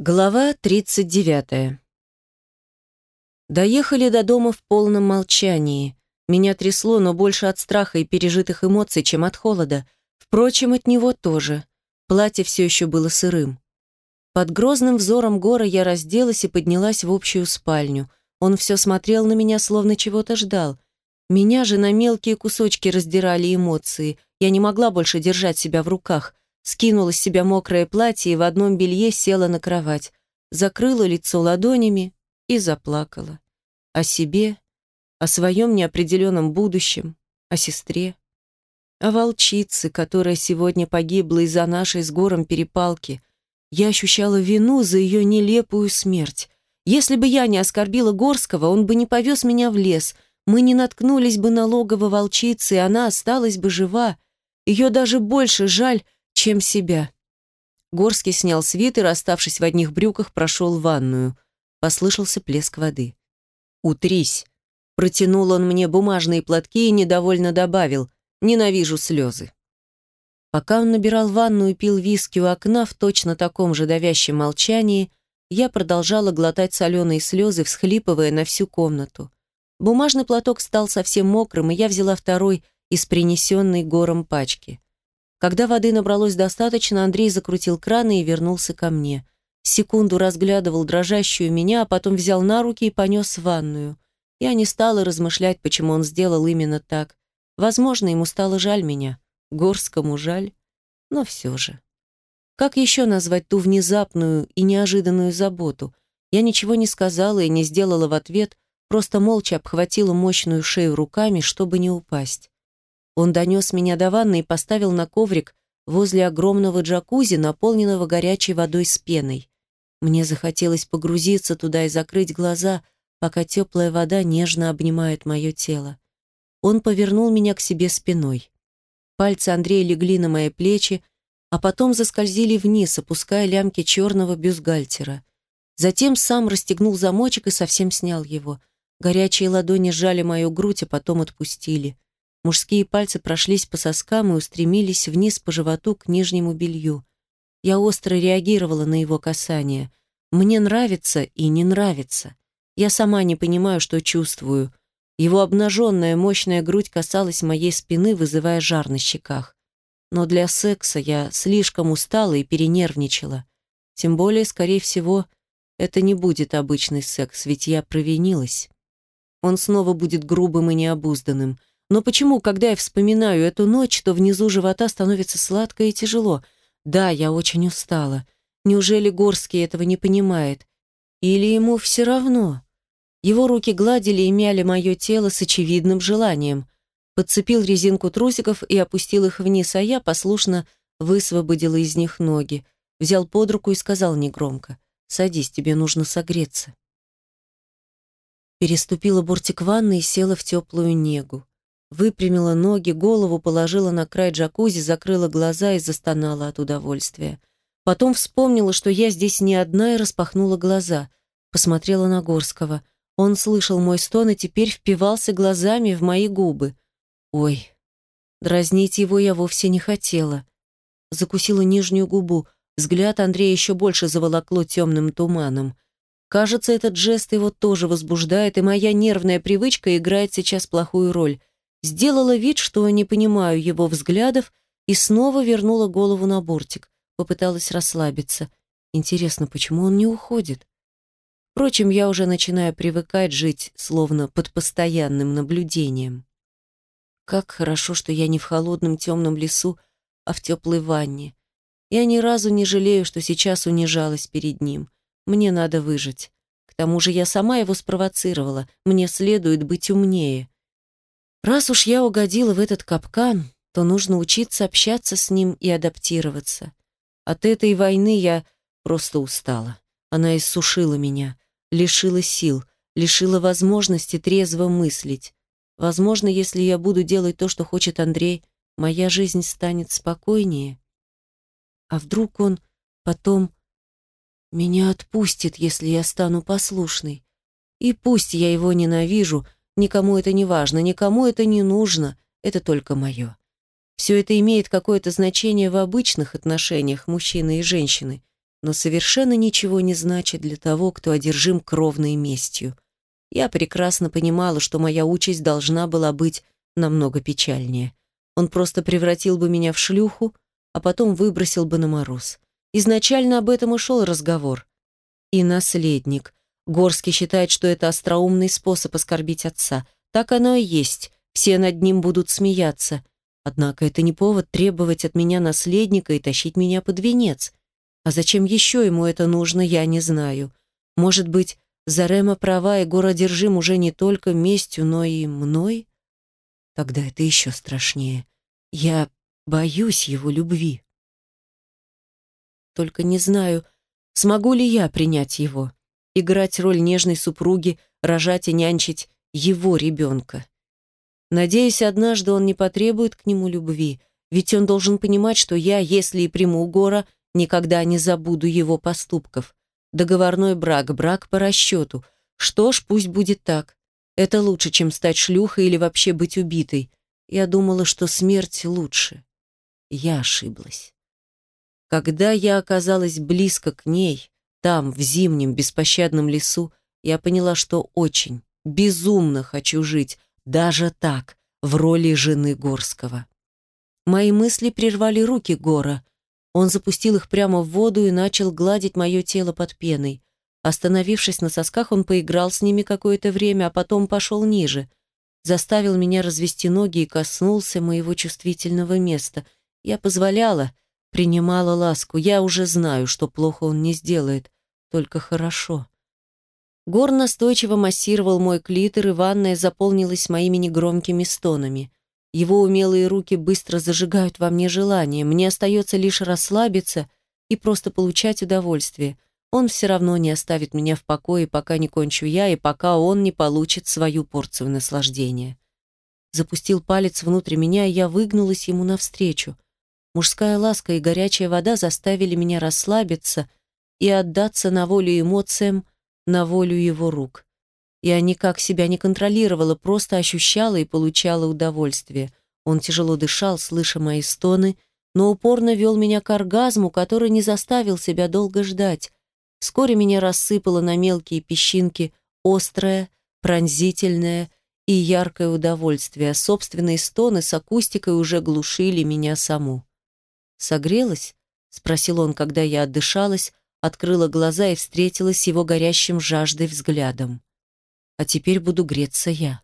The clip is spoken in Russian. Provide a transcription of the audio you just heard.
Глава 39. Доехали до дома в полном молчании. Меня трясло, но больше от страха и пережитых эмоций, чем от холода. Впрочем, от него тоже. Платье все еще было сырым. Под грозным взором Гора я разделась и поднялась в общую спальню. Он все смотрел на меня, словно чего-то ждал. Меня же на мелкие кусочки раздирали эмоции. Я не могла больше держать себя в руках скинула с себя мокрое платье и в одном белье села на кровать, закрыла лицо ладонями и заплакала. О себе, о своем неопределенном будущем, о сестре, о волчице, которая сегодня погибла из-за нашей с гором перепалки. Я ощущала вину за ее нелепую смерть. Если бы я не оскорбила Горского, он бы не повез меня в лес, мы не наткнулись бы на логово волчицы, и она осталась бы жива. Ее даже больше жаль, чем себя. Горский снял свитер, оставшись в одних брюках, прошел в ванную. Послышался плеск воды. «Утрись!» Протянул он мне бумажные платки и недовольно добавил «Ненавижу слезы». Пока он набирал ванну и пил виски у окна в точно таком же давящем молчании, я продолжала глотать соленые слезы, всхлипывая на всю комнату. Бумажный платок стал совсем мокрым, и я взяла второй из принесенной гором пачки. Когда воды набралось достаточно, Андрей закрутил краны и вернулся ко мне. Секунду разглядывал дрожащую меня, а потом взял на руки и понес в ванную. Я не стала размышлять, почему он сделал именно так. Возможно, ему стало жаль меня. Горскому жаль. Но все же. Как еще назвать ту внезапную и неожиданную заботу? Я ничего не сказала и не сделала в ответ, просто молча обхватила мощную шею руками, чтобы не упасть. Он донес меня до ванны и поставил на коврик возле огромного джакузи, наполненного горячей водой с пеной. Мне захотелось погрузиться туда и закрыть глаза, пока теплая вода нежно обнимает мое тело. Он повернул меня к себе спиной. Пальцы Андрея легли на мои плечи, а потом заскользили вниз, опуская лямки черного бюстгальтера. Затем сам расстегнул замочек и совсем снял его. Горячие ладони сжали мою грудь, а потом отпустили. Мужские пальцы прошлись по соскам и устремились вниз по животу к нижнему белью. Я остро реагировала на его касание. Мне нравится и не нравится. Я сама не понимаю, что чувствую. Его обнаженная мощная грудь касалась моей спины, вызывая жар на щеках. Но для секса я слишком устала и перенервничала. Тем более, скорее всего, это не будет обычный секс, ведь я провинилась. Он снова будет грубым и необузданным. Но почему, когда я вспоминаю эту ночь, то внизу живота становится сладко и тяжело? Да, я очень устала. Неужели Горский этого не понимает? Или ему все равно? Его руки гладили и мяли мое тело с очевидным желанием. Подцепил резинку трусиков и опустил их вниз, а я послушно высвободила из них ноги, взял под руку и сказал негромко, «Садись, тебе нужно согреться». Переступила бортик ванны и села в теплую негу. Выпрямила ноги, голову положила на край джакузи, закрыла глаза и застонала от удовольствия. Потом вспомнила, что я здесь не одна, и распахнула глаза. Посмотрела на Горского. Он слышал мой стон и теперь впивался глазами в мои губы. Ой, дразнить его я вовсе не хотела. Закусила нижнюю губу. Взгляд Андрея еще больше заволокло темным туманом. Кажется, этот жест его тоже возбуждает, и моя нервная привычка играет сейчас плохую роль. Сделала вид, что не понимаю его взглядов, и снова вернула голову на бортик. Попыталась расслабиться. Интересно, почему он не уходит? Впрочем, я уже начинаю привыкать жить, словно под постоянным наблюдением. Как хорошо, что я не в холодном темном лесу, а в теплой ванне. Я ни разу не жалею, что сейчас унижалась перед ним. Мне надо выжить. К тому же я сама его спровоцировала. Мне следует быть умнее. Раз уж я угодила в этот капкан, то нужно учиться общаться с ним и адаптироваться. От этой войны я просто устала. Она иссушила меня, лишила сил, лишила возможности трезво мыслить. Возможно, если я буду делать то, что хочет Андрей, моя жизнь станет спокойнее. А вдруг он потом меня отпустит, если я стану послушной? И пусть я его ненавижу — Никому это не важно, никому это не нужно, это только мое. Все это имеет какое-то значение в обычных отношениях мужчины и женщины. но совершенно ничего не значит для того, кто одержим кровной местью. Я прекрасно понимала, что моя участь должна была быть намного печальнее. Он просто превратил бы меня в шлюху, а потом выбросил бы на мороз. Изначально об этом и шел разговор. И наследник. Горский считает, что это остроумный способ оскорбить отца. Так оно и есть. Все над ним будут смеяться. Однако это не повод требовать от меня наследника и тащить меня под венец. А зачем еще ему это нужно, я не знаю. Может быть, Зарема права, и городержим уже не только местью, но и мной? Тогда это еще страшнее. Я боюсь его любви. Только не знаю, смогу ли я принять его, играть роль нежной супруги, рожать и нянчить его ребенка. Надеюсь, однажды он не потребует к нему любви, ведь он должен понимать, что я, если и приму Гора, никогда не забуду его поступков. Договорной брак, брак по расчету. Что ж, пусть будет так. Это лучше, чем стать шлюхой или вообще быть убитой. Я думала, что смерть лучше. Я ошиблась. Когда я оказалась близко к ней, там, в зимнем беспощадном лесу, я поняла, что очень, безумно хочу жить, даже так, в роли жены Горского. Мои мысли прервали руки Гора. Он запустил их прямо в воду и начал гладить мое тело под пеной. Остановившись на сосках, он поиграл с ними какое-то время, а потом пошел ниже. Заставил меня развести ноги и коснулся моего чувствительного места. Я позволяла, принимала ласку. Я уже знаю, что плохо он не сделает, только хорошо. Гор настойчиво массировал мой клитор, и ванная заполнилась моими негромкими стонами. Его умелые руки быстро зажигают во мне желание. Мне остается лишь расслабиться и просто получать удовольствие. Он все равно не оставит меня в покое, пока не кончу я, и пока он не получит свою порцию наслаждения. Запустил палец внутрь меня, и я выгнулась ему навстречу. Мужская ласка и горячая вода заставили меня расслабиться и отдаться на волю эмоциям, на волю его рук. Я никак себя не контролировала, просто ощущала и получала удовольствие. Он тяжело дышал, слыша мои стоны, но упорно вел меня к оргазму, который не заставил себя долго ждать. Вскоре меня рассыпало на мелкие песчинки острое, пронзительное и яркое удовольствие. Собственные стоны с акустикой уже глушили меня саму. «Согрелась?» — спросил он, когда я отдышалась, открыла глаза и встретилась с его горящим жаждой взглядом. А теперь буду греться я.